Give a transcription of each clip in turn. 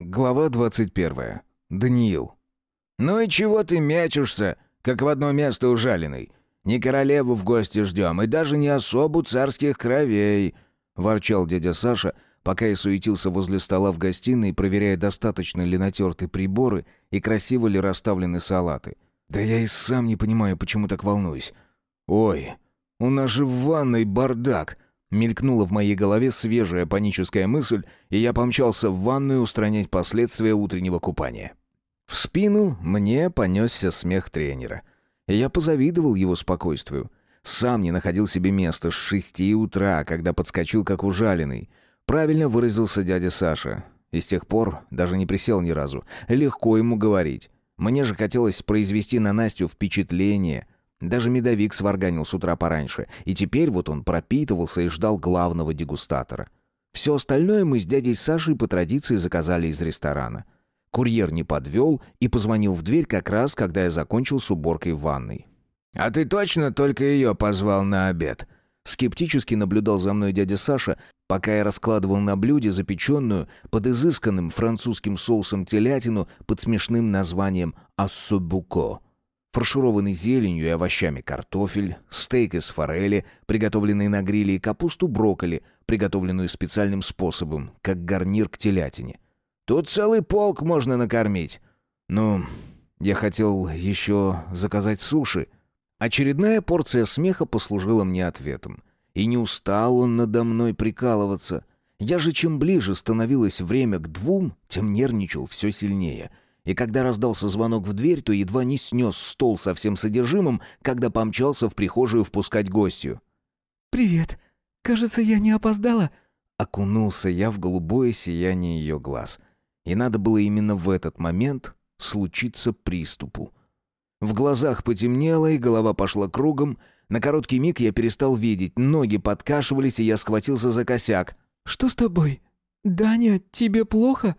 Глава 21. Даниил. «Ну и чего ты мячешься, как в одно место ужаленный? Не королеву в гости ждем, и даже не особу царских кровей», — ворчал дядя Саша, пока я суетился возле стола в гостиной, проверяя, достаточно ли натерты приборы и красиво ли расставлены салаты. «Да я и сам не понимаю, почему так волнуюсь. Ой, у нас же в ванной бардак!» Мелькнула в моей голове свежая паническая мысль, и я помчался в ванную устранять последствия утреннего купания. В спину мне понесся смех тренера. Я позавидовал его спокойствию. Сам не находил себе места с шести утра, когда подскочил как ужаленный. Правильно выразился дядя Саша. И с тех пор даже не присел ни разу. Легко ему говорить. Мне же хотелось произвести на Настю впечатление — даже медовик сварганил с утра пораньше, и теперь вот он пропитывался и ждал главного дегустатора. Все остальное мы с дядей Сашей по традиции заказали из ресторана. Курьер не подвел и позвонил в дверь как раз, когда я закончил с уборкой в ванной. «А ты точно только ее позвал на обед?» Скептически наблюдал за мной дядя Саша, пока я раскладывал на блюде запеченную под изысканным французским соусом телятину под смешным названием «ассобуко» фаршированный зеленью и овощами картофель, стейк из форели, приготовленный на гриле, и капусту брокколи, приготовленную специальным способом, как гарнир к телятине. Тут целый полк можно накормить. Ну, я хотел еще заказать суши. Очередная порция смеха послужила мне ответом. И не устал он надо мной прикалываться. Я же чем ближе становилось время к двум, тем нервничал все сильнее — и когда раздался звонок в дверь, то едва не снес стол со всем содержимым, когда помчался в прихожую впускать гостью. «Привет. Кажется, я не опоздала?» Окунулся я в голубое сияние ее глаз. И надо было именно в этот момент случиться приступу. В глазах потемнело, и голова пошла кругом. На короткий миг я перестал видеть, ноги подкашивались, и я схватился за косяк. «Что с тобой? Даня, тебе плохо?»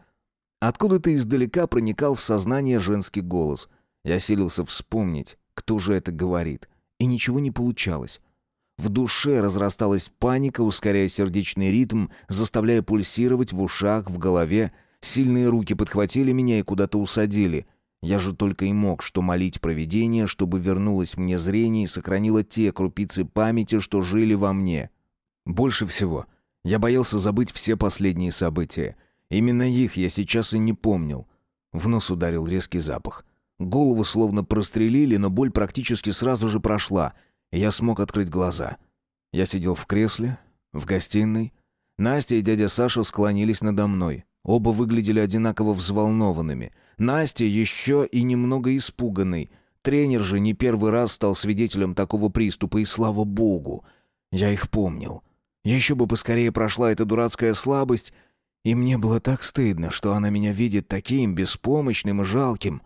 Откуда-то издалека проникал в сознание женский голос. Я силился вспомнить, кто же это говорит, и ничего не получалось. В душе разрасталась паника, ускоряя сердечный ритм, заставляя пульсировать в ушах, в голове. Сильные руки подхватили меня и куда-то усадили. Я же только и мог что молить провидение, чтобы вернулось мне зрение и сохранило те крупицы памяти, что жили во мне. Больше всего я боялся забыть все последние события — Именно их я сейчас и не помнил. В нос ударил резкий запах. Голову словно прострелили, но боль практически сразу же прошла, и я смог открыть глаза. Я сидел в кресле, в гостиной. Настя и дядя Саша склонились надо мной. Оба выглядели одинаково взволнованными. Настя еще и немного испуганной. Тренер же не первый раз стал свидетелем такого приступа, и слава богу, я их помнил. Еще бы поскорее прошла эта дурацкая слабость, и мне было так стыдно, что она меня видит таким беспомощным и жалким.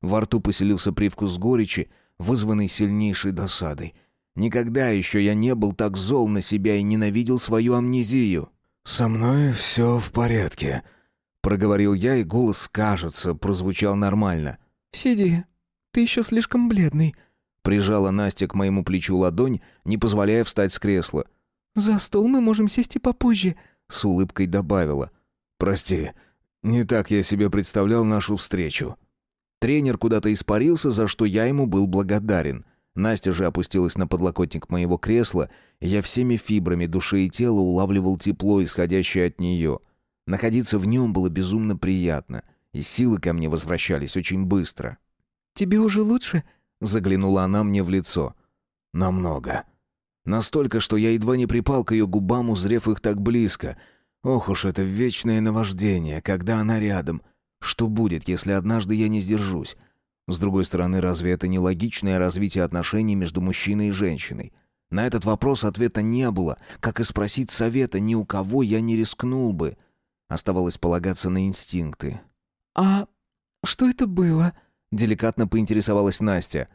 Во рту поселился привкус горечи, вызванный сильнейшей досадой. Никогда еще я не был так зол на себя и ненавидел свою амнезию. «Со мной все в порядке», — проговорил я, и голос, кажется, прозвучал нормально. «Сиди, ты еще слишком бледный», — прижала Настя к моему плечу ладонь, не позволяя встать с кресла. «За стол мы можем сесть и попозже», с улыбкой добавила. «Прости, не так я себе представлял нашу встречу». Тренер куда-то испарился, за что я ему был благодарен. Настя же опустилась на подлокотник моего кресла, и я всеми фибрами души и тела улавливал тепло, исходящее от нее. Находиться в нем было безумно приятно, и силы ко мне возвращались очень быстро. «Тебе уже лучше?» — заглянула она мне в лицо. «Намного». Настолько, что я едва не припал к ее губам, узрев их так близко. Ох уж это вечное наваждение, когда она рядом. Что будет, если однажды я не сдержусь? С другой стороны, разве это не логичное развитие отношений между мужчиной и женщиной? На этот вопрос ответа не было, как и спросить совета ни у кого я не рискнул бы. Оставалось полагаться на инстинкты. «А что это было?» — деликатно поинтересовалась Настя.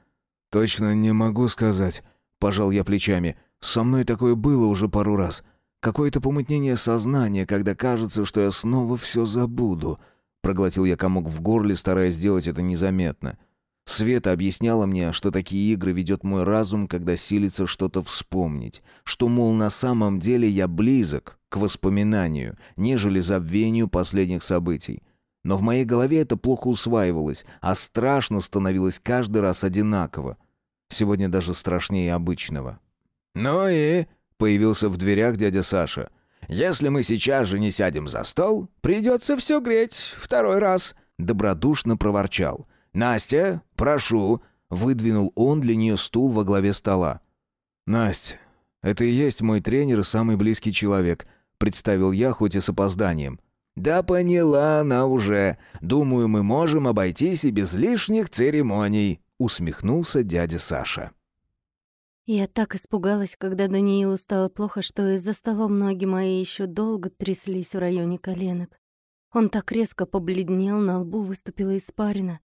«Точно не могу сказать», Пожал я плечами. Со мной такое было уже пару раз. Какое-то помутнение сознания, когда кажется, что я снова все забуду. Проглотил я комок в горле, стараясь сделать это незаметно. Света объясняла мне, что такие игры ведет мой разум, когда силится что-то вспомнить. Что, мол, на самом деле я близок к воспоминанию, нежели забвению последних событий. Но в моей голове это плохо усваивалось, а страшно становилось каждый раз одинаково. Сегодня даже страшнее обычного. «Ну и?» — появился в дверях дядя Саша. «Если мы сейчас же не сядем за стол, придется все греть второй раз», — добродушно проворчал. «Настя, прошу», — выдвинул он для нее стул во главе стола. «Настя, это и есть мой тренер и самый близкий человек», — представил я, хоть и с опозданием. «Да поняла она уже. Думаю, мы можем обойтись и без лишних церемоний», — усмехнулся дядя Саша. Я так испугалась, когда Даниилу стало плохо, что из-за столом ноги мои еще долго тряслись в районе коленок. Он так резко побледнел, на лбу выступила испарина.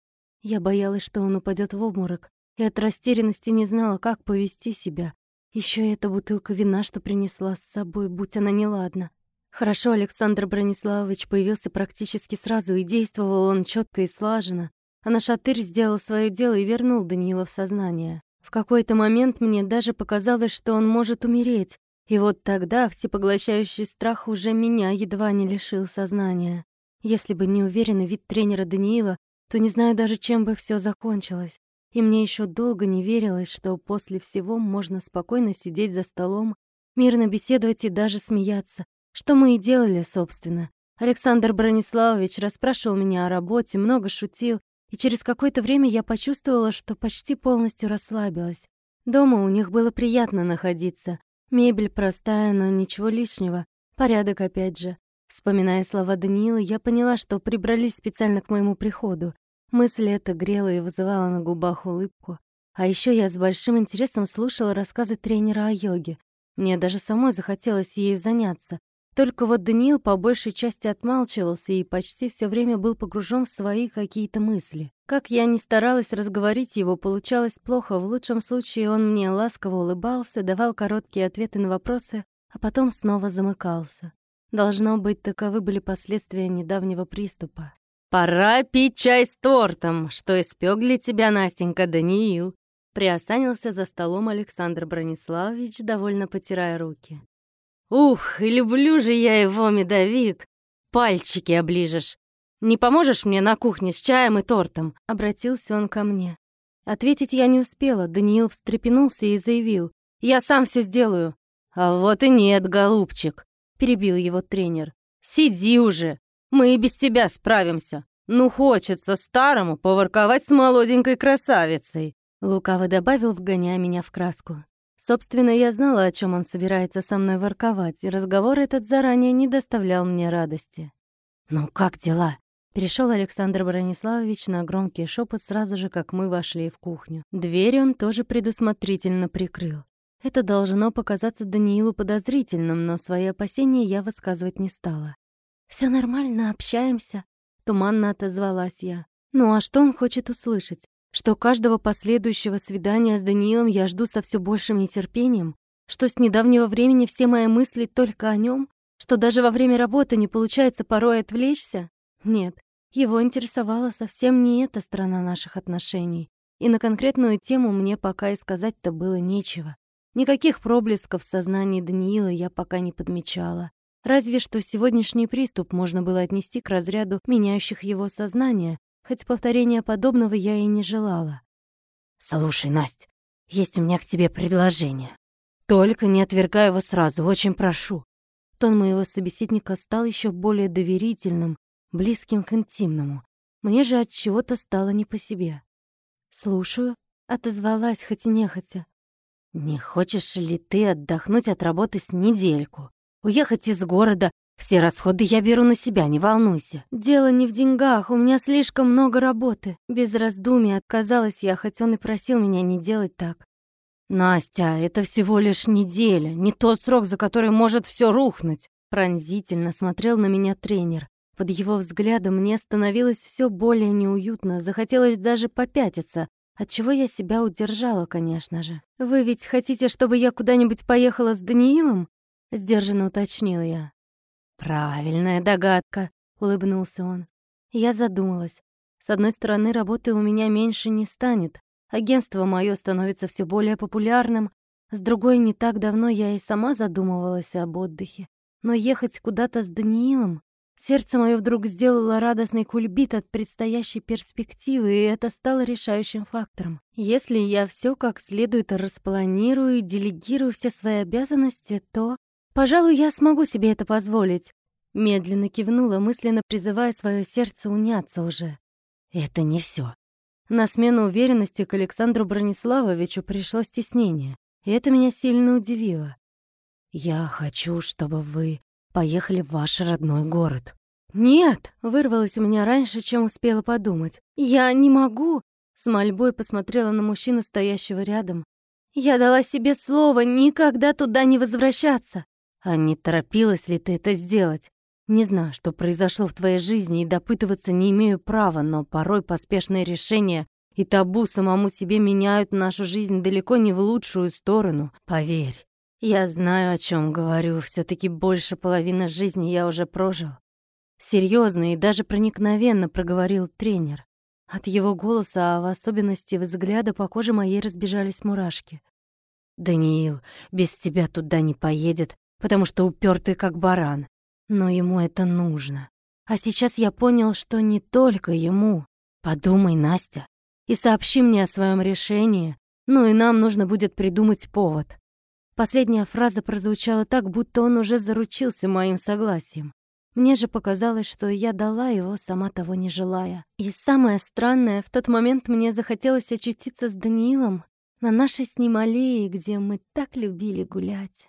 Я боялась, что он упадет в обморок, и от растерянности не знала, как повести себя. Еще эта бутылка вина, что принесла с собой, будь она неладна. Хорошо, Александр Брониславович появился практически сразу, и действовал он четко и слаженно. А наш отырь сделал свое дело и вернул Даниила в сознание. В какой-то момент мне даже показалось, что он может умереть. И вот тогда всепоглощающий страх уже меня едва не лишил сознания. Если бы не уверенный вид тренера Даниила, то не знаю даже, чем бы все закончилось. И мне еще долго не верилось, что после всего можно спокойно сидеть за столом, мирно беседовать и даже смеяться, что мы и делали, собственно. Александр Брониславович расспрашивал меня о работе, много шутил, и через какое-то время я почувствовала, что почти полностью расслабилась. Дома у них было приятно находиться. Мебель простая, но ничего лишнего. Порядок опять же. Вспоминая слова Даниила, я поняла, что прибрались специально к моему приходу. Мысль эта грела и вызывала на губах улыбку. А еще я с большим интересом слушала рассказы тренера о йоге. Мне даже самой захотелось ею заняться. Только вот Даниил по большей части отмалчивался и почти все время был погружен в свои какие-то мысли. Как я ни старалась разговорить его, получалось плохо. В лучшем случае он мне ласково улыбался, давал короткие ответы на вопросы, а потом снова замыкался. Должно быть, таковы были последствия недавнего приступа. «Пора пить чай с тортом, что испек для тебя, Настенька, Даниил!» Приосанился за столом Александр Брониславович, довольно потирая руки. «Ух, и люблю же я его, медовик! Пальчики оближешь! Не поможешь мне на кухне с чаем и тортом?» Обратился он ко мне. Ответить я не успела, Даниил встрепенулся и заявил. «Я сам все сделаю». «А вот и нет, голубчик», — перебил его тренер. «Сиди уже, мы и без тебя справимся. Ну, хочется старому поворковать с молоденькой красавицей!» Лукаво добавил, вгоняя меня в краску. Собственно, я знала, о чем он собирается со мной ворковать, и разговор этот заранее не доставлял мне радости. «Ну, как дела?» Перешел Александр Брониславович на громкий шепот сразу же, как мы вошли в кухню. Дверь он тоже предусмотрительно прикрыл. Это должно показаться Даниилу подозрительным, но свои опасения я высказывать не стала. Все нормально, общаемся», — туманно отозвалась я. «Ну а что он хочет услышать? Что каждого последующего свидания с Даниилом я жду со все большим нетерпением? Что с недавнего времени все мои мысли только о нем? Что даже во время работы не получается порой отвлечься? Нет, его интересовала совсем не эта сторона наших отношений. И на конкретную тему мне пока и сказать-то было нечего. Никаких проблесков в сознании Даниила я пока не подмечала. Разве что сегодняшний приступ можно было отнести к разряду меняющих его сознание, хоть повторения подобного я и не желала. «Слушай, Настя, есть у меня к тебе предложение. Только не отвергай его сразу, очень прошу». Тон моего собеседника стал еще более доверительным, близким к интимному. Мне же от чего-то стало не по себе. «Слушаю», — отозвалась хоть и нехотя. «Не хочешь ли ты отдохнуть от работы с недельку? Уехать из города. Все расходы я беру на себя, не волнуйся. Дело не в деньгах, у меня слишком много работы. Без раздумий отказалась я, хоть он и просил меня не делать так. Настя, это всего лишь неделя, не тот срок, за который может все рухнуть. Пронзительно смотрел на меня тренер. Под его взглядом мне становилось все более неуютно, захотелось даже попятиться, от чего я себя удержала, конечно же. Вы ведь хотите, чтобы я куда-нибудь поехала с Даниилом? — сдержанно уточнил я. «Правильная догадка», — улыбнулся он. Я задумалась. С одной стороны, работы у меня меньше не станет. Агентство мое становится все более популярным. С другой, не так давно я и сама задумывалась об отдыхе. Но ехать куда-то с Даниилом Сердце мое вдруг сделало радостный кульбит от предстоящей перспективы, и это стало решающим фактором. Если я все как следует распланирую и делегирую все свои обязанности, то, пожалуй, я смогу себе это позволить. Медленно кивнула, мысленно призывая свое сердце уняться уже. Это не все. На смену уверенности к Александру Брониславовичу пришло стеснение, и это меня сильно удивило. «Я хочу, чтобы вы поехали в ваш родной город». «Нет!» — вырвалось у меня раньше, чем успела подумать. «Я не могу!» — с мольбой посмотрела на мужчину, стоящего рядом. «Я дала себе слово никогда туда не возвращаться!» «А не торопилась ли ты это сделать?» «Не знаю, что произошло в твоей жизни, и допытываться не имею права, но порой поспешные решения и табу самому себе меняют нашу жизнь далеко не в лучшую сторону, поверь. Я знаю, о чем говорю, все таки больше половины жизни я уже прожил. Серьезно и даже проникновенно проговорил тренер. От его голоса, а в особенности взгляда по коже моей разбежались мурашки. «Даниил без тебя туда не поедет, потому что упертый как баран. Но ему это нужно. А сейчас я понял, что не только ему. Подумай, Настя, и сообщи мне о своем решении, ну и нам нужно будет придумать повод. Последняя фраза прозвучала так, будто он уже заручился моим согласием. Мне же показалось, что я дала его, сама того не желая. И самое странное, в тот момент мне захотелось очутиться с Даниилом на нашей с ним аллее, где мы так любили гулять.